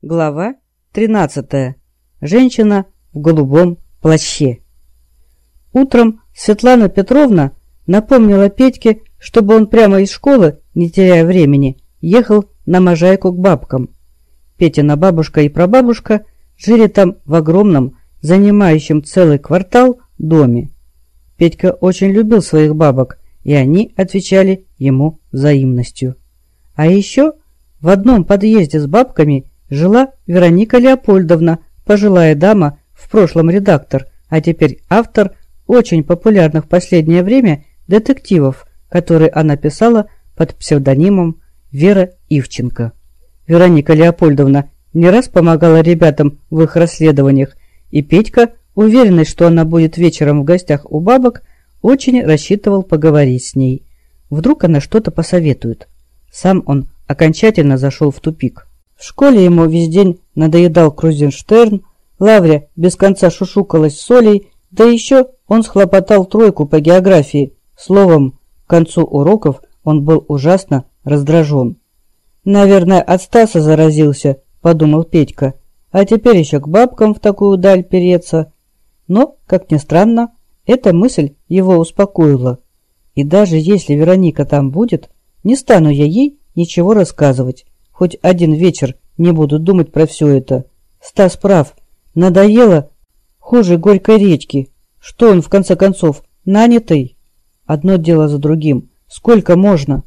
Глава 13. Женщина в голубом плаще. Утром Светлана Петровна напомнила Петьке, чтобы он прямо из школы, не теряя времени, ехал на Можайку к бабкам. Петина бабушка и прабабушка жили там в огромном, занимающем целый квартал, доме. Петька очень любил своих бабок, и они отвечали ему взаимностью. А еще в одном подъезде с бабками – жила Вероника Леопольдовна, пожилая дама, в прошлом редактор, а теперь автор очень популярных в последнее время детективов, которые она писала под псевдонимом Вера Ивченко. Вероника Леопольдовна не раз помогала ребятам в их расследованиях, и Петька, уверенный, что она будет вечером в гостях у бабок, очень рассчитывал поговорить с ней. Вдруг она что-то посоветует. Сам он окончательно зашел в тупик. В школе ему весь день надоедал Крузенштерн, Лавря без конца шушукалась с Олей, да еще он схлопотал тройку по географии. Словом, к концу уроков он был ужасно раздражен. «Наверное, от Стаса заразился», – подумал Петька. «А теперь еще к бабкам в такую даль переться». Но, как ни странно, эта мысль его успокоила. И даже если Вероника там будет, не стану я ей ничего рассказывать. Хоть один вечер не буду думать про все это. Стас прав. Надоело хуже горькой речки. Что он, в конце концов, нанятый? Одно дело за другим. Сколько можно?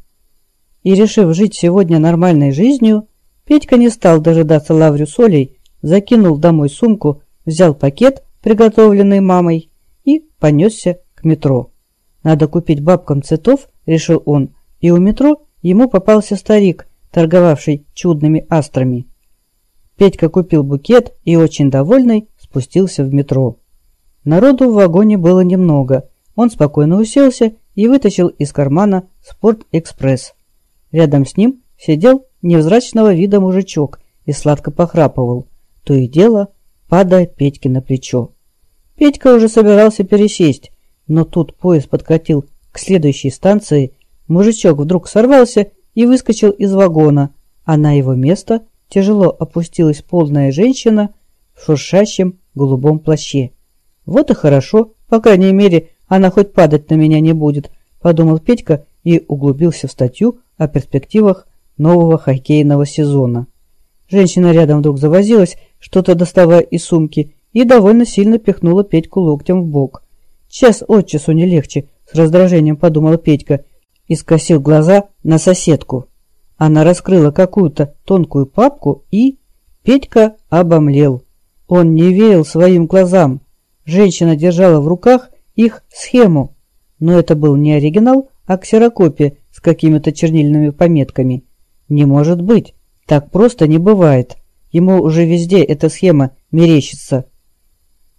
И решив жить сегодня нормальной жизнью, Петька не стал дожидаться Лаврю солей, закинул домой сумку, взял пакет, приготовленный мамой, и понесся к метро. Надо купить бабкам цветов, решил он, и у метро ему попался старик, торговавший чудными астрами. Петька купил букет и, очень довольный, спустился в метро. Народу в вагоне было немного. Он спокойно уселся и вытащил из кармана «Спорт-экспресс». Рядом с ним сидел невзрачного вида мужичок и сладко похрапывал, то и дело падая Петьке на плечо. Петька уже собирался пересесть, но тут поезд подкатил к следующей станции, мужичок вдруг сорвался и выскочил из вагона, а на его место тяжело опустилась полная женщина в шуршащем голубом плаще. «Вот и хорошо, по крайней мере, она хоть падать на меня не будет», – подумал Петька и углубился в статью о перспективах нового хоккейного сезона. Женщина рядом вдруг завозилась, что-то доставая из сумки, и довольно сильно пихнула Петьку локтем в бок. «Час от часу не легче», – с раздражением подумал Петька и скосил глаза на соседку. Она раскрыла какую-то тонкую папку и... Петька обомлел. Он не верил своим глазам. Женщина держала в руках их схему. Но это был не оригинал, а ксерокопия с какими-то чернильными пометками. Не может быть. Так просто не бывает. Ему уже везде эта схема мерещится.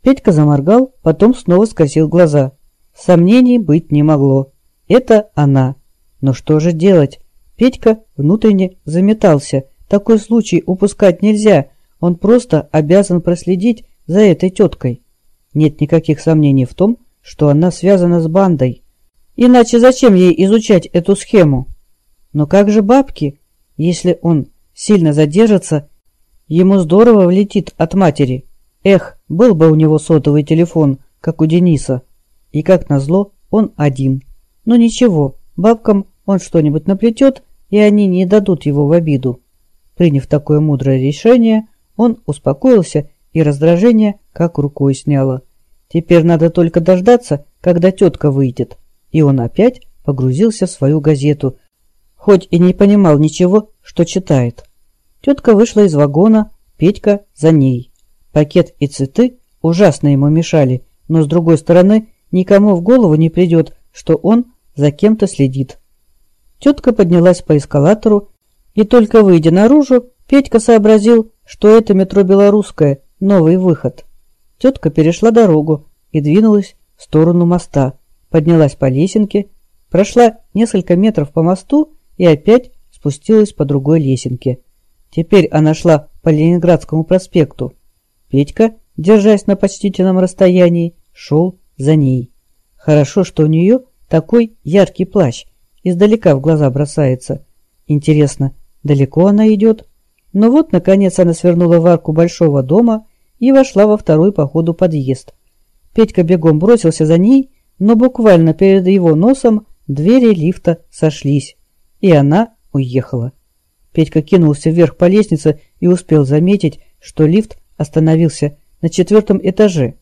Петька заморгал, потом снова скосил глаза. Сомнений быть не могло. Это она. Но что же делать? Петька внутренне заметался. Такой случай упускать нельзя. Он просто обязан проследить за этой теткой. Нет никаких сомнений в том, что она связана с бандой. Иначе зачем ей изучать эту схему? Но как же бабки? Если он сильно задержится, ему здорово влетит от матери. Эх, был бы у него сотовый телефон, как у Дениса. И как назло, он один. Но ничего, бабкам он что-нибудь наплетет, и они не дадут его в обиду. Приняв такое мудрое решение, он успокоился и раздражение как рукой сняло. Теперь надо только дождаться, когда тетка выйдет. И он опять погрузился в свою газету, хоть и не понимал ничего, что читает. Тетка вышла из вагона, Петька за ней. Пакет и цветы ужасно ему мешали, но с другой стороны никому в голову не придет, что он за кем-то следит. Тетка поднялась по эскалатору, и только выйдя наружу, Петька сообразил, что это метро «Белорусское», новый выход. Тетка перешла дорогу и двинулась в сторону моста, поднялась по лесенке, прошла несколько метров по мосту и опять спустилась по другой лесенке. Теперь она шла по Ленинградскому проспекту. Петька, держась на почтительном расстоянии, шел за ней. Хорошо, что у нее такой яркий плащ, Издалека в глаза бросается. Интересно, далеко она идет? Но вот, наконец, она свернула в арку большого дома и вошла во второй по ходу подъезд. Петька бегом бросился за ней, но буквально перед его носом двери лифта сошлись, и она уехала. Петька кинулся вверх по лестнице и успел заметить, что лифт остановился на четвертом этаже.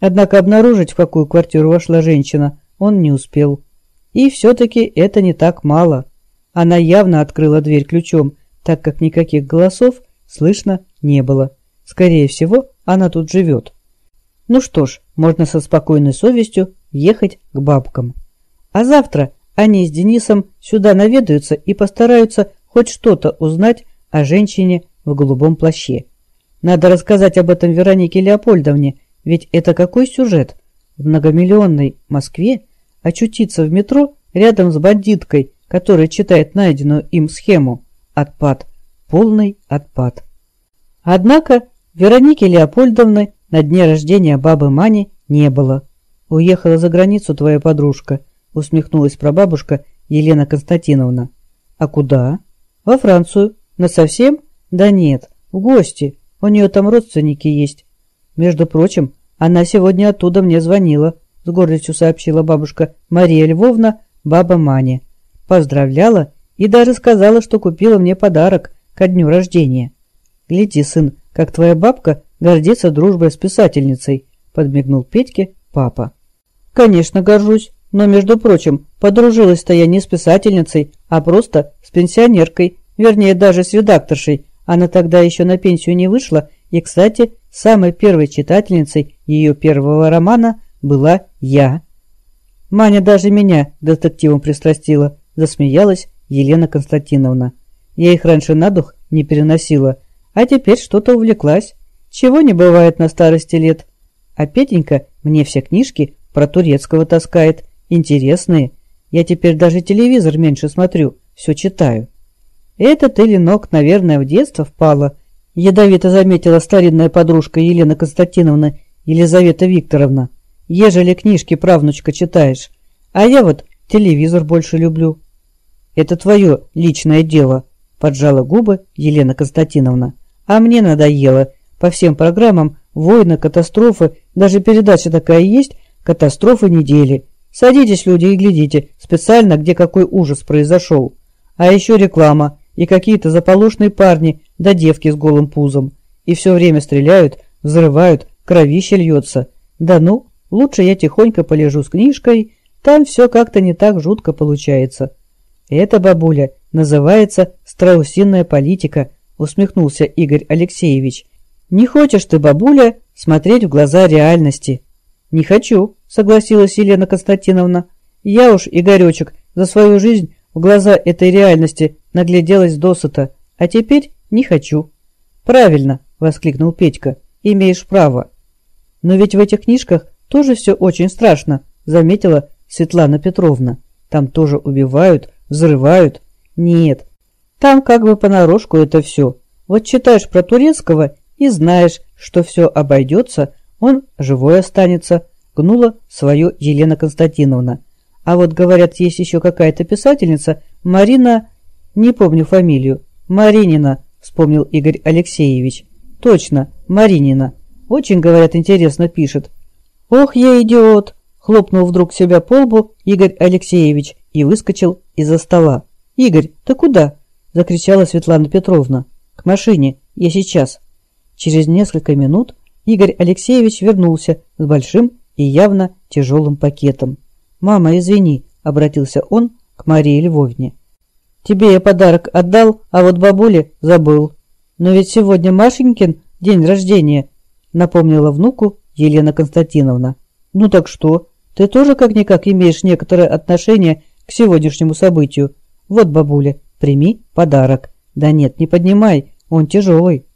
Однако обнаружить, в какую квартиру вошла женщина, он не успел. И все-таки это не так мало. Она явно открыла дверь ключом, так как никаких голосов слышно не было. Скорее всего, она тут живет. Ну что ж, можно со спокойной совестью ехать к бабкам. А завтра они с Денисом сюда наведаются и постараются хоть что-то узнать о женщине в голубом плаще. Надо рассказать об этом Веронике Леопольдовне, ведь это какой сюжет? В многомиллионной Москве очутиться в метро рядом с бандиткой, которая читает найденную им схему. Отпад. Полный отпад. Однако Вероники Леопольдовны на дне рождения бабы Мани не было. «Уехала за границу твоя подружка», — усмехнулась прабабушка Елена Константиновна. «А куда?» «Во Францию. Насовсем?» «Да нет, в гости. У нее там родственники есть». «Между прочим, она сегодня оттуда мне звонила», — с гордостью сообщила бабушка Мария Львовна, баба Маня. Поздравляла и даже сказала, что купила мне подарок ко дню рождения. «Гляди, сын, как твоя бабка гордится дружбой с писательницей», — подмигнул Петьке папа. «Конечно, горжусь, но, между прочим, подружилась-то я не с писательницей, а просто с пенсионеркой, вернее, даже с редакторшей. Она тогда еще на пенсию не вышла, и, кстати, самой первой читательницей ее первого романа была я». Маня даже меня детективом пристрастила, засмеялась Елена Константиновна. Я их раньше на дух не переносила, а теперь что-то увлеклась. Чего не бывает на старости лет. А Петенька мне все книжки про турецкого таскает. Интересные. Я теперь даже телевизор меньше смотрю, все читаю. Это ты, Ленок, наверное, в детство впала. Ядовито заметила старинная подружка Елена Константиновна Елизавета Викторовна. Ежели книжки правнучка читаешь. А я вот телевизор больше люблю. Это твое личное дело, поджала губы Елена Константиновна. А мне надоело. По всем программам войны, катастрофы, даже передача такая есть «Катастрофы недели». Садитесь, люди, и глядите, специально, где какой ужас произошел. А еще реклама и какие-то заполошные парни да девки с голым пузом. И все время стреляют, взрывают, кровище льется. Да ну, лучше я тихонько полежу с книжкой, там все как-то не так жутко получается. Это, бабуля, называется страусиная политика, усмехнулся Игорь Алексеевич. «Не хочешь ты, бабуля, смотреть в глаза реальности?» «Не хочу», — согласилась Елена Константиновна. «Я уж, Игоречек, за свою жизнь в глаза этой реальности нагляделась досыта, а теперь не хочу». «Правильно», — воскликнул Петька, — «имеешь право». «Но ведь в этих книжках тоже все очень страшно», — заметила Светлана Петровна. «Там тоже убивают, взрывают». «Нет, там как бы понарошку это все. Вот читаешь про турецкого и знаешь, что все обойдется, он живой останется, гнула свое Елена Константиновна. А вот, говорят, есть еще какая-то писательница, Марина... Не помню фамилию. Маринина, вспомнил Игорь Алексеевич. Точно, Маринина. Очень, говорят, интересно пишет. Ох, я идиот! Хлопнул вдруг себя по лбу Игорь Алексеевич и выскочил из-за стола. «Игорь, ты куда?» – закричала Светлана Петровна. «К машине, я сейчас». Через несколько минут Игорь Алексеевич вернулся с большим и явно тяжелым пакетом. «Мама, извини», — обратился он к Марии Львовне. «Тебе я подарок отдал, а вот бабуле забыл. Но ведь сегодня Машенькин день рождения», — напомнила внуку Елена Константиновна. «Ну так что? Ты тоже как-никак имеешь некоторое отношение к сегодняшнему событию. Вот, бабуля, прими подарок. Да нет, не поднимай, он тяжелый».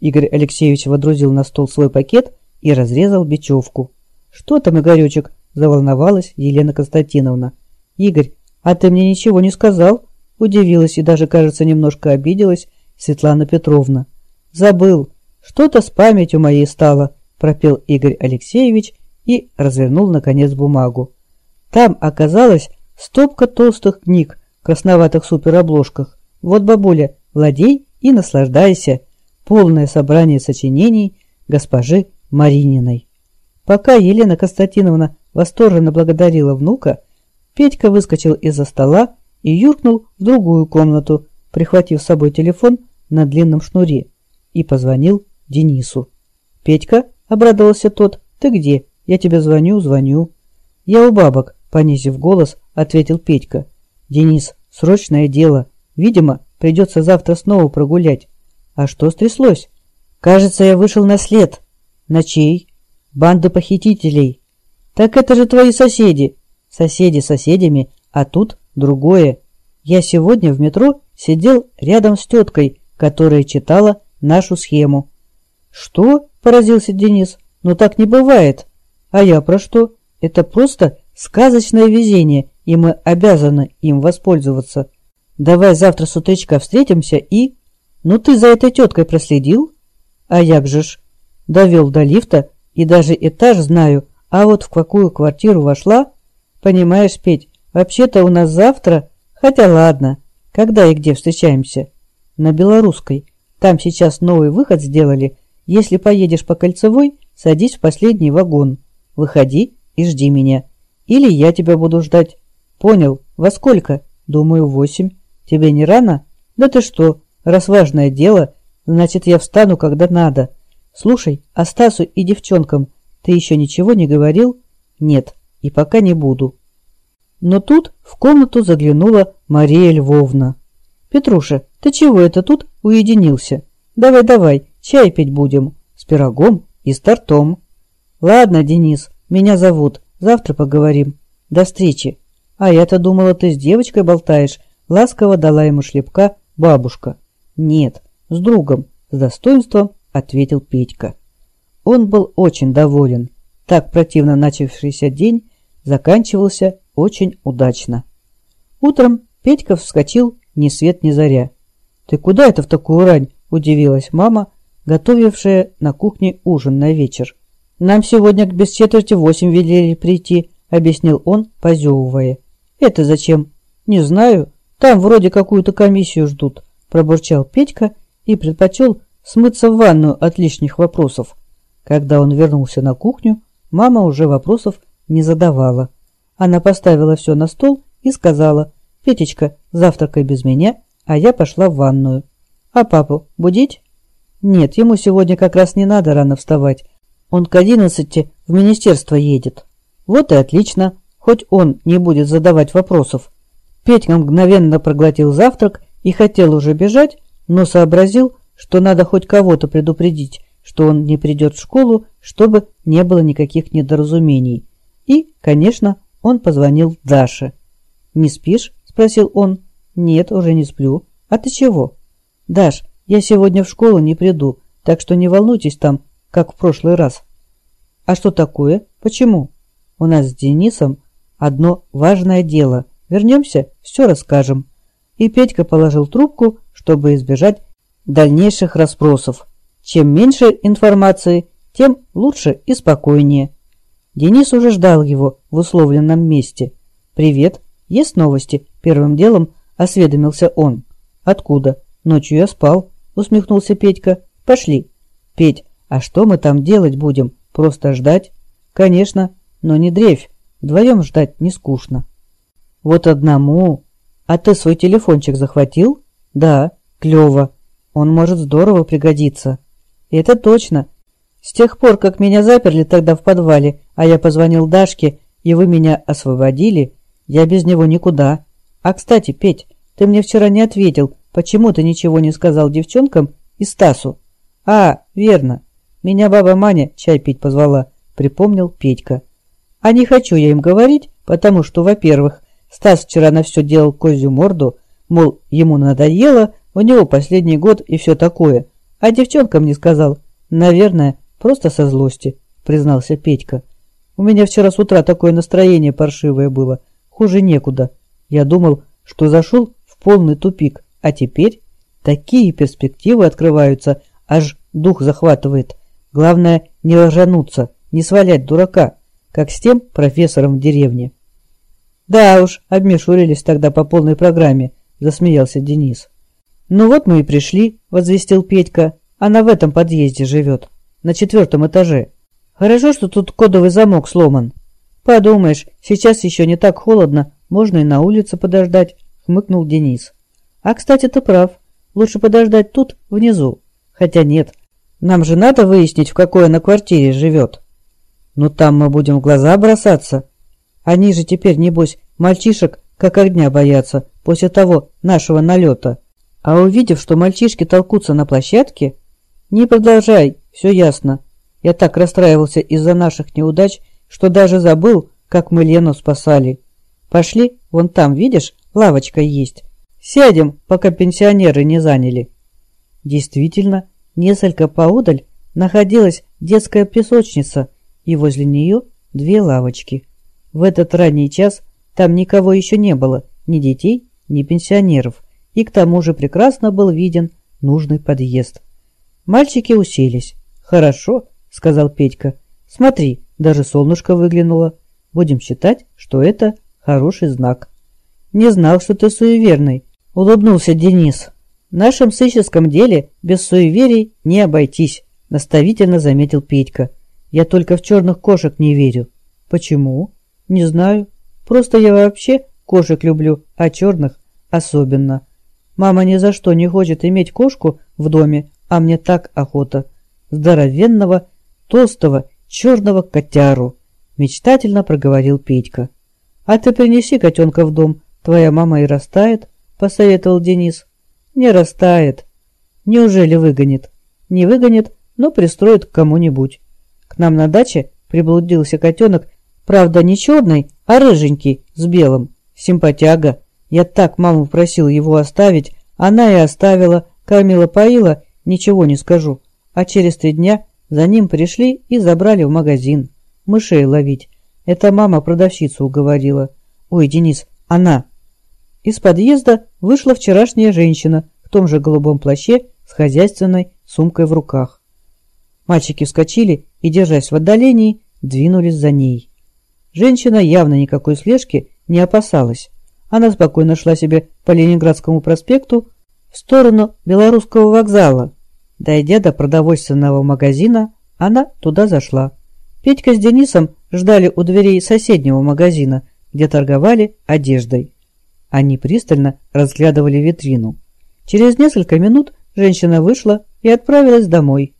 Игорь Алексеевич водрузил на стол свой пакет и разрезал бечевку. «Что там, Игоречек?» – заволновалась Елена Константиновна. «Игорь, а ты мне ничего не сказал?» – удивилась и даже, кажется, немножко обиделась Светлана Петровна. «Забыл. Что-то с памятью моей стало», – пропел Игорь Алексеевич и развернул, наконец, бумагу. Там оказалась стопка толстых книг в красноватых суперобложках. Вот, бабуля, владей и наслаждайся. Полное собрание сочинений госпожи Марининой. Пока Елена Константиновна восторженно благодарила внука, Петька выскочил из-за стола и юркнул в другую комнату, прихватив с собой телефон на длинном шнуре, и позвонил Денису. «Петька?» — обрадовался тот. «Ты где? Я тебе звоню, звоню». «Я у бабок», — понизив голос, ответил Петька. «Денис, срочное дело. Видимо, придется завтра снова прогулять». «А что стряслось?» «Кажется, я вышел на след». «На чей?» «Банду похитителей». «Так это же твои соседи». «Соседи соседями, а тут другое. Я сегодня в метро сидел рядом с теткой, которая читала нашу схему». «Что?» – поразился Денис. «Ну так не бывает». «А я про что? Это просто сказочное везение, и мы обязаны им воспользоваться. Давай завтра с утречка встретимся и...» «Ну ты за этой теткой проследил?» «А як же ж?» «Довел до лифта и даже этаж знаю, а вот в какую квартиру вошла...» «Понимаешь, Петь, вообще-то у нас завтра...» «Хотя ладно, когда и где встречаемся?» «На Белорусской. Там сейчас новый выход сделали. Если поедешь по Кольцевой, садись в последний вагон. Выходи и жди меня. Или я тебя буду ждать. Понял. Во сколько? Думаю, восемь. Тебе не рано? Да ты что, раз важное дело, значит, я встану, когда надо. Слушай, а Стасу и девчонкам ты еще ничего не говорил? Нет, и пока не буду. Но тут в комнату заглянула Мария Львовна. «Петруша, ты чего это тут уединился? Давай-давай, чай пить будем, с пирогом и с тортом». «Ладно, Денис, меня зовут, завтра поговорим. До встречи». «А я-то думала, ты с девочкой болтаешь», — ласково дала ему шлепка бабушка. «Нет, с другом», — с достоинством ответил Петька. Он был очень доволен. Так противно начавшийся день заканчивался очень удачно. Утром Петька вскочил ни свет ни заря. «Ты куда это в такую рань?» – удивилась мама, готовившая на кухне ужин на вечер. «Нам сегодня к без четверти восемь велели прийти», — объяснил он, позевывая. «Это зачем?» «Не знаю. Там вроде какую-то комиссию ждут», — пробурчал Петька и предпочел смыться в ванную от лишних вопросов. Когда он вернулся на кухню, мама уже вопросов не задавала. Она поставила все на стол и сказала, «Петечка, завтракай без меня, а я пошла в ванную». «А папу будить?» «Нет, ему сегодня как раз не надо рано вставать. Он к одиннадцати в министерство едет. Вот и отлично, хоть он не будет задавать вопросов. Петька мгновенно проглотил завтрак и хотел уже бежать, но сообразил, что надо хоть кого-то предупредить, что он не придет в школу, чтобы не было никаких недоразумений. И, конечно, он позвонил Даше. «Не спишь?» – спросил он. «Нет, уже не сплю. А ты чего?» «Даш, я сегодня в школу не приду, так что не волнуйтесь там, как в прошлый раз. А что такое? Почему? У нас с Денисом одно важное дело. Вернемся, все расскажем. И Петька положил трубку, чтобы избежать дальнейших расспросов. Чем меньше информации, тем лучше и спокойнее. Денис уже ждал его в условленном месте. «Привет, есть новости?» Первым делом осведомился он. «Откуда? Ночью я спал», усмехнулся Петька. «Пошли». «Петь, а что мы там делать будем? Просто ждать? Конечно, но не дрейфь. Вдвоем ждать не скучно. Вот одному. А ты свой телефончик захватил? Да, клево. Он может здорово пригодиться. Это точно. С тех пор, как меня заперли тогда в подвале, а я позвонил Дашке, и вы меня освободили, я без него никуда. А, кстати, Петь, ты мне вчера не ответил, почему ты ничего не сказал девчонкам и Стасу? А, верно. Меня баба Маня чай пить позвала, припомнил Петька. А не хочу я им говорить, потому что, во-первых, Стас вчера на все делал козью морду, мол, ему надоело, у него последний год и все такое. А девчонкам не сказал. Наверное, просто со злости, признался Петька. У меня вчера с утра такое настроение паршивое было. Хуже некуда. Я думал, что зашел в полный тупик, а теперь такие перспективы открываются, аж дух захватывает. Главное, не ложануться, не свалять дурака, как с тем профессором в деревне. Да уж, обмешурились тогда по полной программе, засмеялся Денис. «Ну вот мы и пришли», — возвестил Петька. «Она в этом подъезде живет, на четвертом этаже. Хорошо, что тут кодовый замок сломан». «Подумаешь, сейчас еще не так холодно, можно и на улице подождать», — хмыкнул Денис. «А, кстати, ты прав. Лучше подождать тут, внизу. Хотя нет, нам же надо выяснить, в какой она квартире живет». «Ну там мы будем в глаза бросаться. Они же теперь, небось, мальчишек как огня боятся после того нашего налета. А увидев, что мальчишки толкутся на площадке... Не продолжай, все ясно. Я так расстраивался из-за наших неудач, что даже забыл, как мы Лену спасали. Пошли, вон там, видишь, лавочка есть. Сядем, пока пенсионеры не заняли. Действительно, несколько поодаль находилась детская песочница, и возле нее две лавочки. В этот ранний час там никого еще не было, ни детей, ни пенсионеров, и к тому же прекрасно был виден нужный подъезд. Мальчики уселись. «Хорошо», — сказал Петька. «Смотри, даже солнышко выглянуло. Будем считать, что это хороший знак». «Не знал, что ты суеверный», — улыбнулся Денис. «В нашем сыщеском деле без суеверий не обойтись», — наставительно заметил Петька. «Я только в черных кошек не верю». «Почему?» «Не знаю. Просто я вообще кошек люблю, а черных особенно. Мама ни за что не хочет иметь кошку в доме, а мне так охота. Здоровенного, толстого, черного котяру. Мечтательно проговорил Петька. А ты принеси котенка в дом, твоя мама и растает, посоветовал Денис. Не растает. Неужели выгонит? Не выгонит, но пристроит к кому-нибудь. К нам на даче приблудился котенок Правда, не черный, а рыженький, с белым. Симпатяга. Я так маму просил его оставить, она и оставила, кормила-поила, ничего не скажу. А через три дня за ним пришли и забрали в магазин. Мышей ловить. Это мама продавщицу уговорила. Ой, Денис, она. Из подъезда вышла вчерашняя женщина в том же голубом плаще с хозяйственной сумкой в руках. Мальчики вскочили и, держась в отдалении, двинулись за ней. Женщина явно никакой слежки не опасалась. Она спокойно шла себе по Ленинградскому проспекту в сторону Белорусского вокзала. Дойдя до продовольственного магазина, она туда зашла. Петька с Денисом ждали у дверей соседнего магазина, где торговали одеждой. Они пристально разглядывали витрину. Через несколько минут женщина вышла и отправилась домой.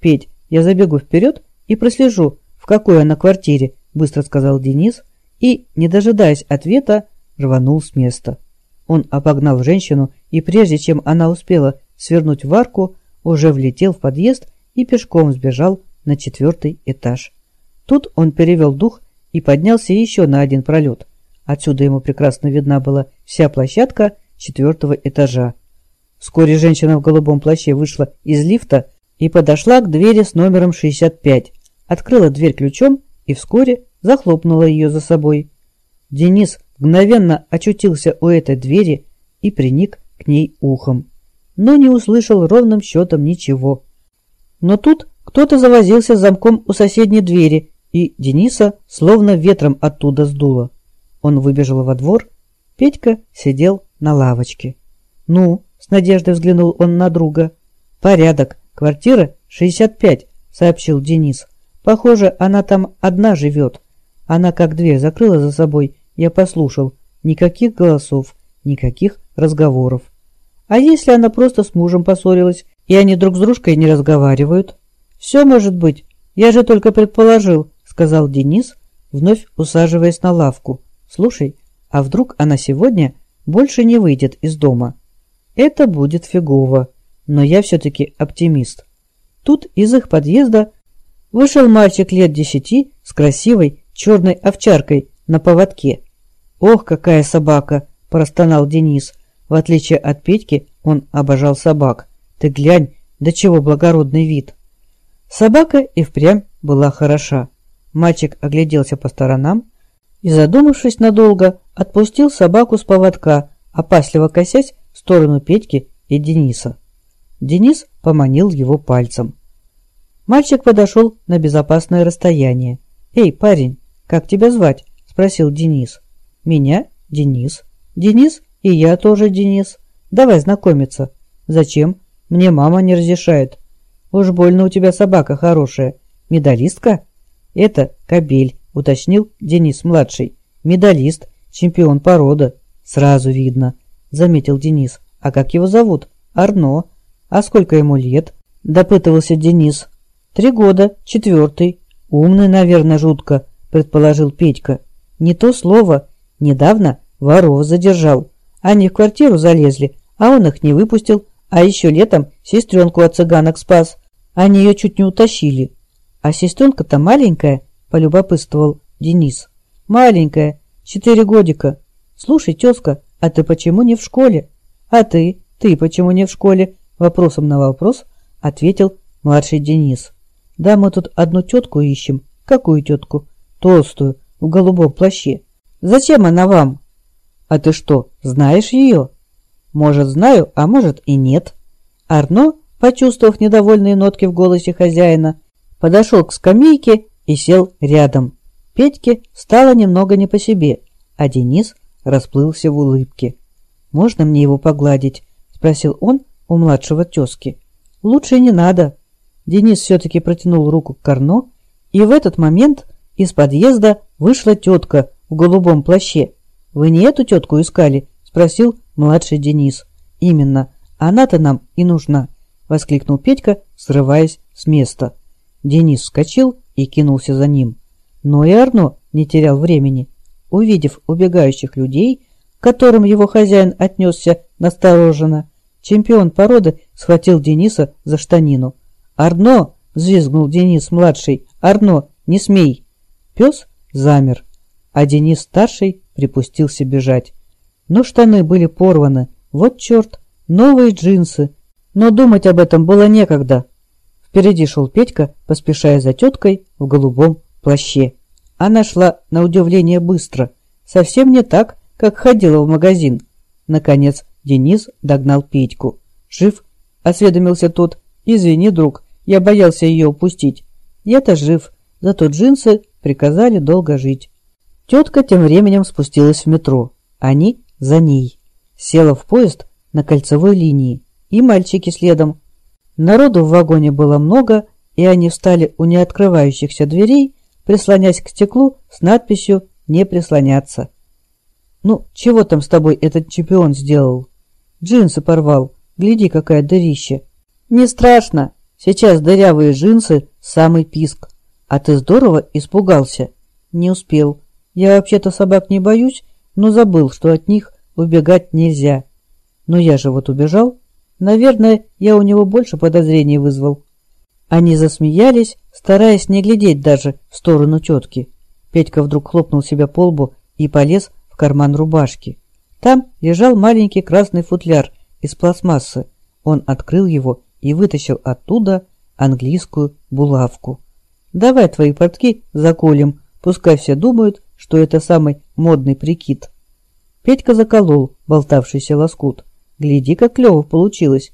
«Петь, я забегу вперед и прослежу, в какой она квартире, быстро сказал Денис и, не дожидаясь ответа, рванул с места. Он обогнал женщину и прежде чем она успела свернуть в арку, уже влетел в подъезд и пешком сбежал на четвертый этаж. Тут он перевел дух и поднялся еще на один пролет. Отсюда ему прекрасно видна была вся площадка четвертого этажа. Вскоре женщина в голубом плаще вышла из лифта и подошла к двери с номером 65, открыла дверь ключом и вскоре захлопнула ее за собой. Денис мгновенно очутился у этой двери и приник к ней ухом, но не услышал ровным счетом ничего. Но тут кто-то завозился замком у соседней двери, и Дениса словно ветром оттуда сдуло. Он выбежал во двор, Петька сидел на лавочке. «Ну?» — с надеждой взглянул он на друга. «Порядок, квартира 65», — сообщил Денис. «Похоже, она там одна живет». Она как дверь закрыла за собой, я послушал. Никаких голосов, никаких разговоров. А если она просто с мужем поссорилась, и они друг с дружкой не разговаривают? Все может быть, я же только предположил, сказал Денис, вновь усаживаясь на лавку. Слушай, а вдруг она сегодня больше не выйдет из дома? Это будет фигово, но я все-таки оптимист. Тут из их подъезда вышел мальчик лет десяти с красивой черной овчаркой на поводке. «Ох, какая собака!» – простонал Денис. В отличие от Петьки, он обожал собак. «Ты глянь, до чего благородный вид!» Собака и впрямь была хороша. Мальчик огляделся по сторонам и, задумавшись надолго, отпустил собаку с поводка, опасливо косясь в сторону Петьки и Дениса. Денис поманил его пальцем. Мальчик подошел на безопасное расстояние. «Эй, парень, «Как тебя звать?» – спросил Денис. «Меня? Денис. Денис? И я тоже Денис. Давай знакомиться. Зачем? Мне мама не разрешает. Уж больно у тебя собака хорошая. Медалистка? Это кобель, уточнил Денис-младший. Медалист, чемпион породы. Сразу видно, заметил Денис. А как его зовут? Арно. А сколько ему лет? Допытывался Денис. Три года, четвертый. Умный, наверное, жутко, предположил Петька. Не то слово. Недавно воров задержал. Они в квартиру залезли, а он их не выпустил, а еще летом сестренку от цыганок спас. Они ее чуть не утащили. А сестренка-то маленькая, полюбопытствовал Денис. Маленькая, четыре годика. Слушай, тезка, а ты почему не в школе? А ты? Ты почему не в школе? Вопросом на вопрос ответил младший Денис. Да мы тут одну тетку ищем. Какую тетку? Толстую, в голубом плаще. Зачем она вам? А ты что, знаешь ее? Может, знаю, а может и нет. Арно, почувствовав недовольные нотки в голосе хозяина, подошел к скамейке и сел рядом. Петьке стало немного не по себе, а Денис расплылся в улыбке. «Можно мне его погладить?» – спросил он у младшего тезки. «Лучше не надо». Денис все-таки протянул руку к Карно, и в этот момент из подъезда вышла тетка в голубом плаще. «Вы не эту тетку искали?» – спросил младший Денис. «Именно, она-то нам и нужна», – воскликнул Петька, срываясь с места. Денис вскочил и кинулся за ним. Но и Арно не терял времени. Увидев убегающих людей, к которым его хозяин отнесся настороженно, чемпион породы схватил Дениса за штанину. «Арно!» – взвизгнул Денис-младший. «Арно, не смей!» Пес замер, а Денис-старший припустился бежать. Но штаны были порваны. Вот черт, новые джинсы. Но думать об этом было некогда. Впереди шел Петька, поспешая за теткой в голубом плаще. Она шла на удивление быстро, совсем не так, как ходила в магазин. Наконец Денис догнал Петьку. «Жив?» – осведомился тот. «Извини, друг, я боялся ее упустить». «Я-то жив, зато джинсы приказали долго жить». Тетка тем временем спустилась в метро. Они за ней. Села в поезд на кольцевой линии. И мальчики следом. Народу в вагоне было много, и они встали у неоткрывающихся дверей, прислонясь к стеклу с надписью «Не прислоняться». «Ну, чего там с тобой этот чемпион сделал?» «Джинсы порвал. Гляди, какая дырища». «Не страшно. Сейчас дырявые джинсы – самый писк. А ты здорово испугался?» «Не успел. Я вообще-то собак не боюсь, но забыл, что от них убегать нельзя. Но я же вот убежал. Наверное, я у него больше подозрений вызвал». Они засмеялись, стараясь не глядеть даже в сторону тетки. Петька вдруг хлопнул себя по лбу и полез в карман рубашки. Там лежал маленький красный футляр из пластмассы. Он открыл его и вытащил оттуда английскую булавку. «Давай твои портки заколем, пускай все думают, что это самый модный прикид». Петька заколол болтавшийся лоскут. «Гляди, как клево получилось!»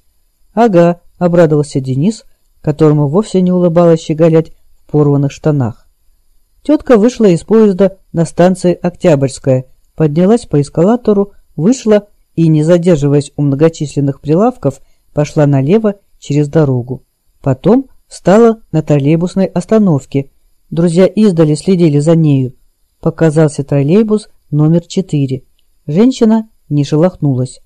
«Ага», — обрадовался Денис, которому вовсе не улыбалось щеголять в порванных штанах. Тетка вышла из поезда на станции Октябрьская, поднялась по эскалатору, вышла и, не задерживаясь у многочисленных прилавков, пошла налево через дорогу. Потом встала на троллейбусной остановке. Друзья издали следили за нею. Показался троллейбус номер четыре. Женщина не шелохнулась.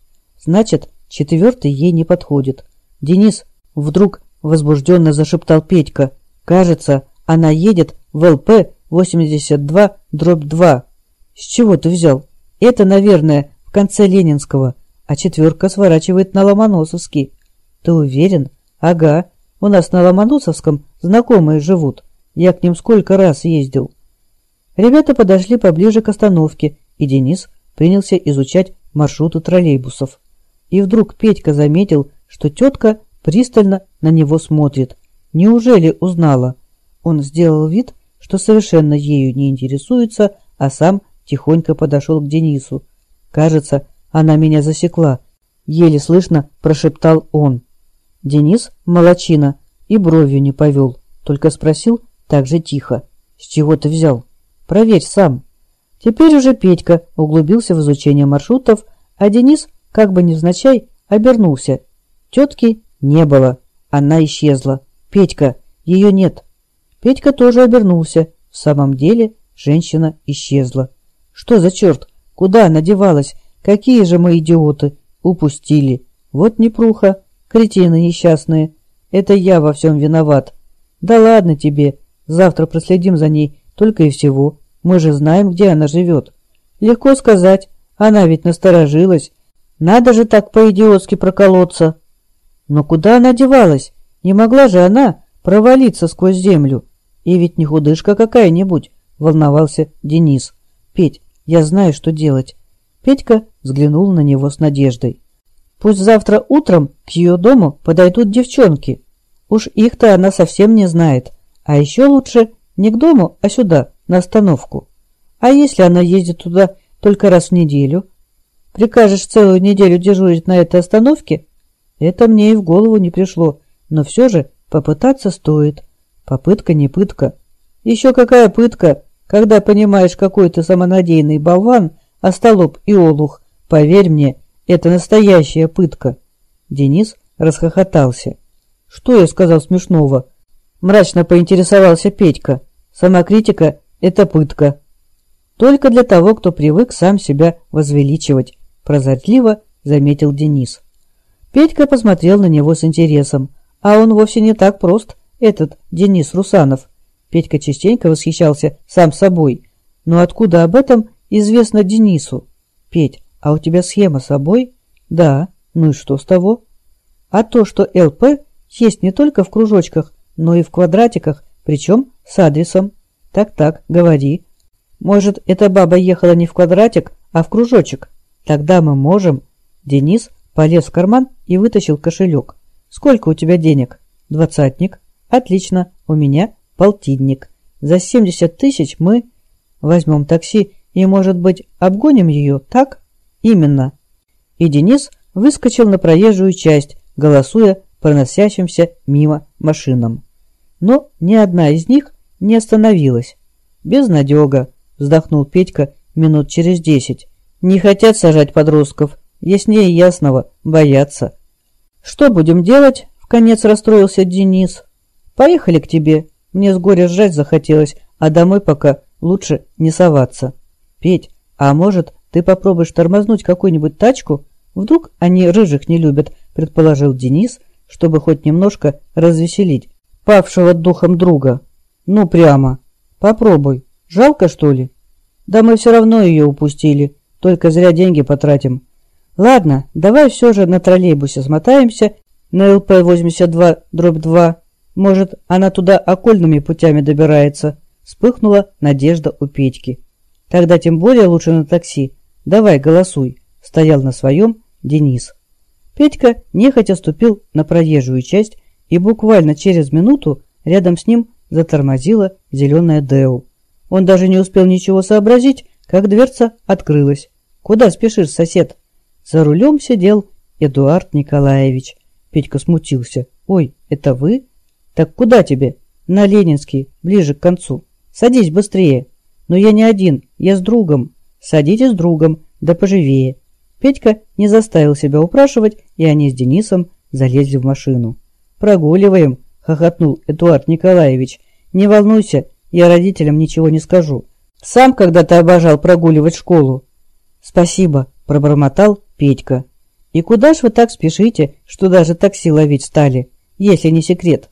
Значит, четвертый ей не подходит. Денис вдруг возбужденно зашептал Петька. «Кажется, она едет в ЛП-82 дробь 2. С чего ты взял? Это, наверное, в конце Ленинского, а четверка сворачивает на Ломоносовский. Ты уверен? Ага, у нас на Ломоносовском знакомые живут. Я к ним сколько раз ездил». Ребята подошли поближе к остановке, и Денис принялся изучать маршруты троллейбусов. И вдруг Петька заметил, что тетка пристально на него смотрит. Неужели узнала? Он сделал вид, что совершенно ею не интересуется, а сам тихонько подошел к Денису. «Кажется, она меня засекла», — еле слышно прошептал он. Денис молочина и бровью не повел, только спросил так же тихо. «С чего ты взял? Проверь сам». Теперь уже Петька углубился в изучение маршрутов, а Денис, как бы невзначай, обернулся Тетки не было. Она исчезла. Петька, ее нет. Петька тоже обернулся. В самом деле женщина исчезла. Что за черт? Куда она девалась? Какие же мы идиоты! Упустили. Вот непруха, кретины несчастные. Это я во всем виноват. Да ладно тебе. Завтра проследим за ней только и всего. Мы же знаем, где она живет. Легко сказать. Она ведь насторожилась. Надо же так по-идиотски проколоться. Но куда она девалась? Не могла же она провалиться сквозь землю. И ведь не худышка какая-нибудь, волновался Денис. Петь, я знаю, что делать. Петька взглянул на него с надеждой. Пусть завтра утром к ее дому подойдут девчонки. Уж их-то она совсем не знает. А еще лучше не к дому, а сюда, на остановку. А если она ездит туда только раз в неделю? Прикажешь целую неделю дежурить на этой остановке? Это мне и в голову не пришло, но все же попытаться стоит. Попытка не пытка. Еще какая пытка, когда понимаешь, какой ты самонадеянный болван, остолоп и олух. Поверь мне, это настоящая пытка. Денис расхохотался. Что я сказал смешного? Мрачно поинтересовался Петька. Самокритика – это пытка. Только для того, кто привык сам себя возвеличивать, прозорливо заметил Денис. Петька посмотрел на него с интересом. А он вовсе не так прост, этот Денис Русанов. Петька частенько восхищался сам собой. Но откуда об этом известно Денису? Петь, а у тебя схема с собой? Да. Ну и что с того? А то, что ЛП есть не только в кружочках, но и в квадратиках, причем с адресом. Так-так, говори. Может, эта баба ехала не в квадратик, а в кружочек? Тогда мы можем... Денис полез в карман и вытащил кошелек. «Сколько у тебя денег?» «Двадцатник». «Отлично, у меня полтинник. За 70 тысяч мы возьмем такси и, может быть, обгоним ее, так?» «Именно». И Денис выскочил на проезжую часть, голосуя проносящимся мимо машинам. Но ни одна из них не остановилась. «Безнадега», — вздохнул Петька минут через десять. «Не хотят сажать подростков. Яснее ясного, боятся». «Что будем делать?» — в конец расстроился Денис. «Поехали к тебе. Мне с горя сжать захотелось, а домой пока лучше не соваться. Петь, а может, ты попробуешь тормознуть какую-нибудь тачку? Вдруг они рыжих не любят», — предположил Денис, чтобы хоть немножко развеселить павшего духом друга. «Ну прямо. Попробуй. Жалко, что ли?» «Да мы все равно ее упустили. Только зря деньги потратим. Ладно, давай все же на троллейбусе смотаемся на ЛП-82 дробь 2. Может, она туда окольными путями добирается. Вспыхнула надежда у Петьки. Тогда тем более лучше на такси. Давай, голосуй. Стоял на своем Денис. Петька нехотя ступил на проезжую часть, и буквально через минуту рядом с ним затормозила зеленая Деу. Он даже не успел ничего сообразить, как дверца открылась. «Куда спешишь, сосед?» За рулем сидел Эдуард Николаевич. Петька смутился. «Ой, это вы? Так куда тебе?» «На Ленинский, ближе к концу. Садись быстрее». «Но я не один, я с другом». «Садитесь с другом, да поживее». Петька не заставил себя упрашивать, и они с Денисом залезли в машину. «Прогуливаем», — хохотнул Эдуард Николаевич. «Не волнуйся, я родителям ничего не скажу. Сам когда-то обожал прогуливать школу». «Спасибо», — пробормотал Петька. «И куда ж вы так спешите, что даже такси ловить стали, если не секрет?»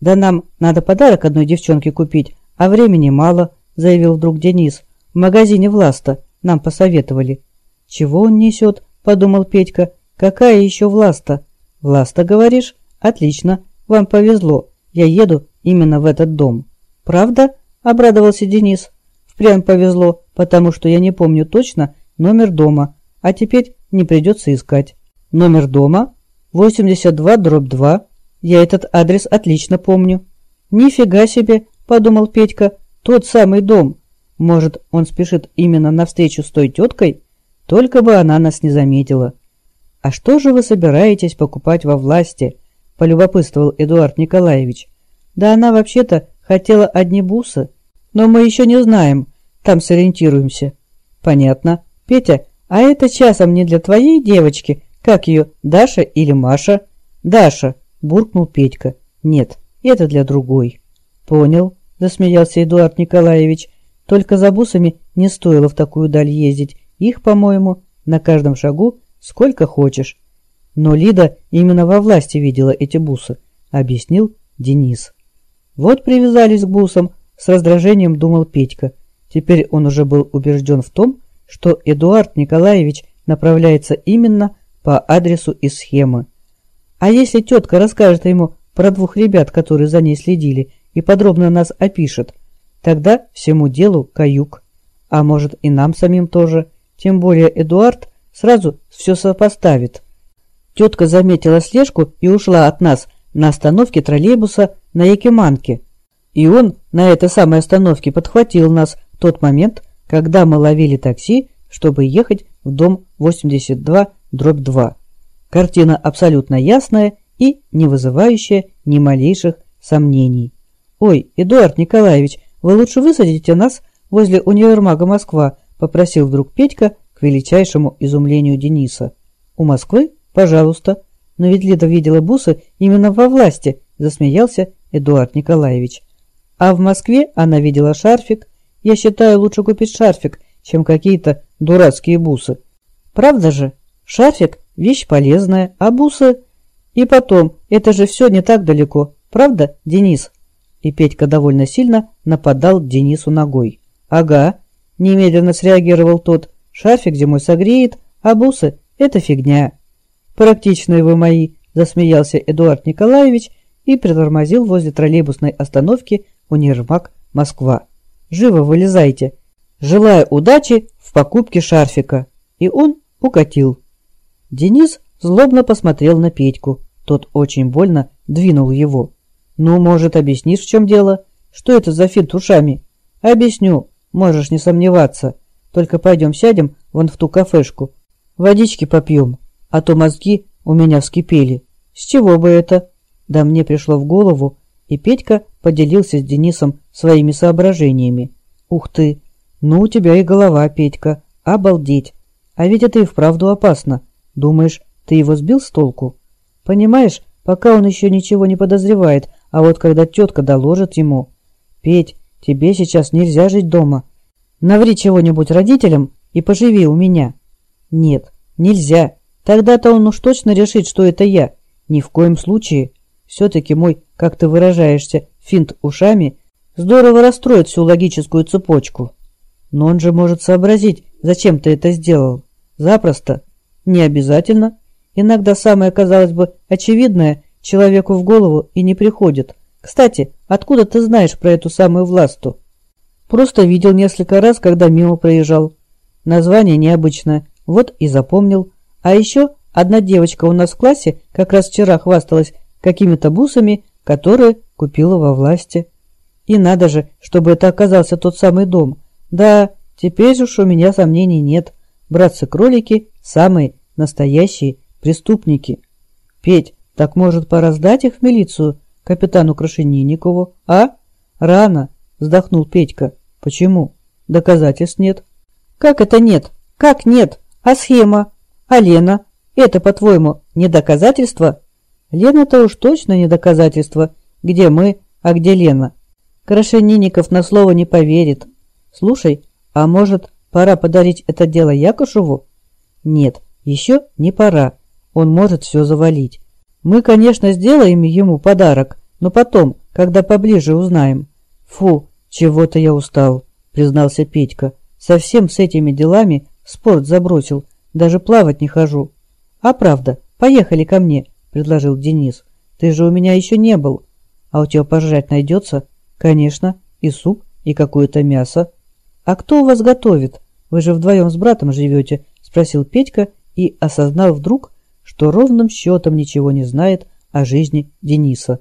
«Да нам надо подарок одной девчонке купить, а времени мало», — заявил вдруг Денис. «В магазине Власта нам посоветовали». «Чего он несет?» — подумал Петька. «Какая еще Власта?» «Власта, говоришь? Отлично, вам повезло. Я еду именно в этот дом». «Правда?» — обрадовался Денис. «Впрямь повезло, потому что я не помню точно номер дома, а теперь не придется искать. Номер дома 82 дробь 2. Я этот адрес отлично помню. Нифига себе, подумал Петька, тот самый дом. Может, он спешит именно на встречу с той теткой? Только бы она нас не заметила. А что же вы собираетесь покупать во власти? Полюбопытствовал Эдуард Николаевич. Да она вообще-то хотела одни бусы. Но мы еще не знаем, там сориентируемся. Понятно. Петя, а это часом не для твоей девочки, как ее, Даша или Маша? Даша!» – буркнул Петька. «Нет, это для другой». «Понял», – засмеялся Эдуард Николаевич. «Только за бусами не стоило в такую даль ездить. Их, по-моему, на каждом шагу сколько хочешь». Но Лида именно во власти видела эти бусы, объяснил Денис. Вот привязались к бусам, с раздражением думал Петька. Теперь он уже был убежден в том, что Эдуард Николаевич направляется именно по адресу из схемы. А если тетка расскажет ему про двух ребят, которые за ней следили, и подробно нас опишет, тогда всему делу каюк. А может и нам самим тоже. Тем более Эдуард сразу все сопоставит. Тетка заметила слежку и ушла от нас на остановке троллейбуса на Якиманке. И он на этой самой остановке подхватил нас в тот момент, когда мы ловили такси, чтобы ехать в дом 82 дробь 2. Картина абсолютно ясная и не вызывающая ни малейших сомнений. «Ой, Эдуард Николаевич, вы лучше высадите нас возле универмага Москва», попросил вдруг Петька к величайшему изумлению Дениса. «У Москвы? Пожалуйста». Но ведь Лида видела бусы именно во власти, засмеялся Эдуард Николаевич. А в Москве она видела шарфик. Я считаю, лучше купить шарфик, чем какие-то дурацкие бусы. Правда же? Шарфик – вещь полезная, а бусы... И потом, это же все не так далеко. Правда, Денис? И Петька довольно сильно нападал Денису ногой. Ага, немедленно среагировал тот. Шарфик зимой согреет, а бусы – это фигня. Практичные вы мои, засмеялся Эдуард Николаевич и притормозил возле троллейбусной остановки Универмаг Москва. Живо вылезайте. Желаю удачи в покупке шарфика. И он укатил. Денис злобно посмотрел на Петьку. Тот очень больно двинул его. «Ну, может, объяснишь, в чем дело? Что это за финт ушами?» «Объясню, можешь не сомневаться. Только пойдем сядем вон в ту кафешку. Водички попьем, а то мозги у меня вскипели. С чего бы это?» Да мне пришло в голову, и Петька поделился с Денисом своими соображениями. «Ух ты! Ну у тебя и голова, Петька! Обалдеть! А ведь это и вправду опасно. Думаешь, ты его сбил с толку? Понимаешь, пока он еще ничего не подозревает, а вот когда тетка доложит ему... Петь, тебе сейчас нельзя жить дома. Наври чего-нибудь родителям и поживи у меня. Нет, нельзя. Тогда-то он уж точно решит, что это я. Ни в коем случае. Все-таки мой, как ты выражаешься, финт ушами здорово расстроит всю логическую цепочку. Но он же может сообразить, зачем ты это сделал. Запросто. Не обязательно. Иногда самое, казалось бы, очевидное человеку в голову и не приходит. Кстати, откуда ты знаешь про эту самую власту? Просто видел несколько раз, когда мимо проезжал. Название необычное, вот и запомнил. А еще одна девочка у нас в классе как раз вчера хвасталась какими-то бусами, которые купила во власти. И надо же, чтобы это оказался тот самый дом. Да, теперь уж у меня сомнений нет. Братцы-кролики – самые настоящие преступники. Петь, так может пора сдать их в милицию капитану Крашенинникову, а? Рано, вздохнул Петька. Почему? Доказательств нет. Как это нет? Как нет? А схема? А Лена? Это, по-твоему, не доказательство? Лена-то уж точно не доказательство. Где мы, а где Лена? Крашенинников на слово не поверит. Слушай, а может, пора подарить это дело Якушеву? Нет, еще не пора. Он может все завалить. Мы, конечно, сделаем ему подарок, но потом, когда поближе узнаем. Фу, чего-то я устал, признался Петька. Совсем с этими делами спорт забросил, даже плавать не хожу. А правда, поехали ко мне, предложил Денис. Ты же у меня еще не был. А у тебя пожрать найдется? Конечно, и суп, и какое-то мясо. А кто у вас готовит? Вы же вдвоем с братом живете, спросил Петька и осознал вдруг, что ровным счетом ничего не знает о жизни Дениса.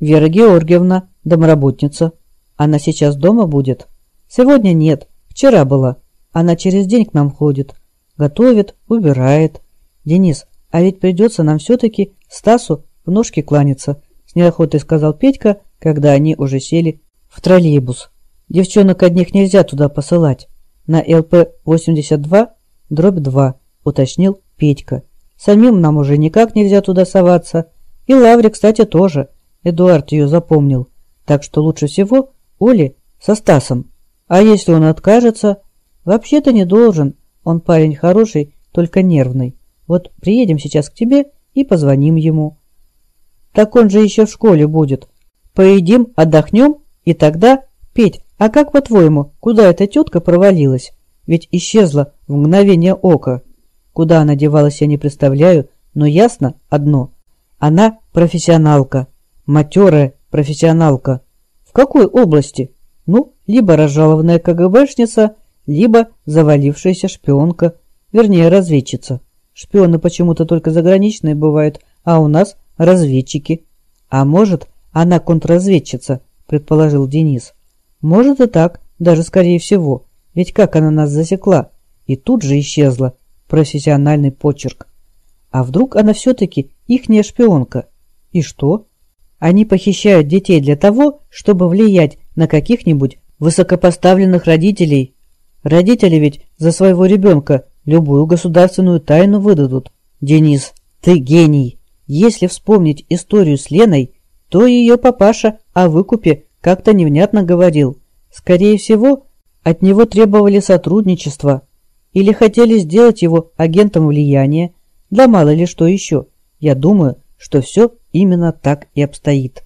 Вера Георгиевна, домработница. Она сейчас дома будет? Сегодня нет, вчера была. Она через день к нам ходит. Готовит, убирает. Денис, а ведь придется нам все-таки Стасу в ножки кланяться, с неохотой сказал Петька, когда они уже сели в троллейбус. Девчонок одних нельзя туда посылать. На ЛП-82 дробь 2, уточнил Петька. Самим нам уже никак нельзя туда соваться. И Лавре, кстати, тоже. Эдуард ее запомнил. Так что лучше всего Оле со Стасом. А если он откажется? Вообще-то не должен. Он парень хороший, только нервный. Вот приедем сейчас к тебе и позвоним ему. Так он же еще в школе будет. Поедим, отдохнем, и тогда... Петь, а как по-твоему, куда эта тетка провалилась? Ведь исчезла в мгновение ока. Куда она девалась, я не представляю, но ясно одно. Она профессионалка. Матерая профессионалка. В какой области? Ну, либо разжалованная КГБшница, либо завалившаяся шпионка, вернее разведчица. Шпионы почему-то только заграничные бывают, а у нас разведчики. А может, она контрразведчица, предположил Денис. Может и так, даже скорее всего. Ведь как она нас засекла? И тут же исчезла. Профессиональный почерк. А вдруг она все-таки ихняя шпионка? И что? Они похищают детей для того, чтобы влиять на каких-нибудь высокопоставленных родителей. Родители ведь за своего ребенка любую государственную тайну выдадут. Денис, ты гений. Если вспомнить историю с Леной, то ее папаша о выкупе как-то невнятно говорил. Скорее всего, от него требовали сотрудничества или хотели сделать его агентом влияния, да мало ли что еще. Я думаю, что все именно так и обстоит.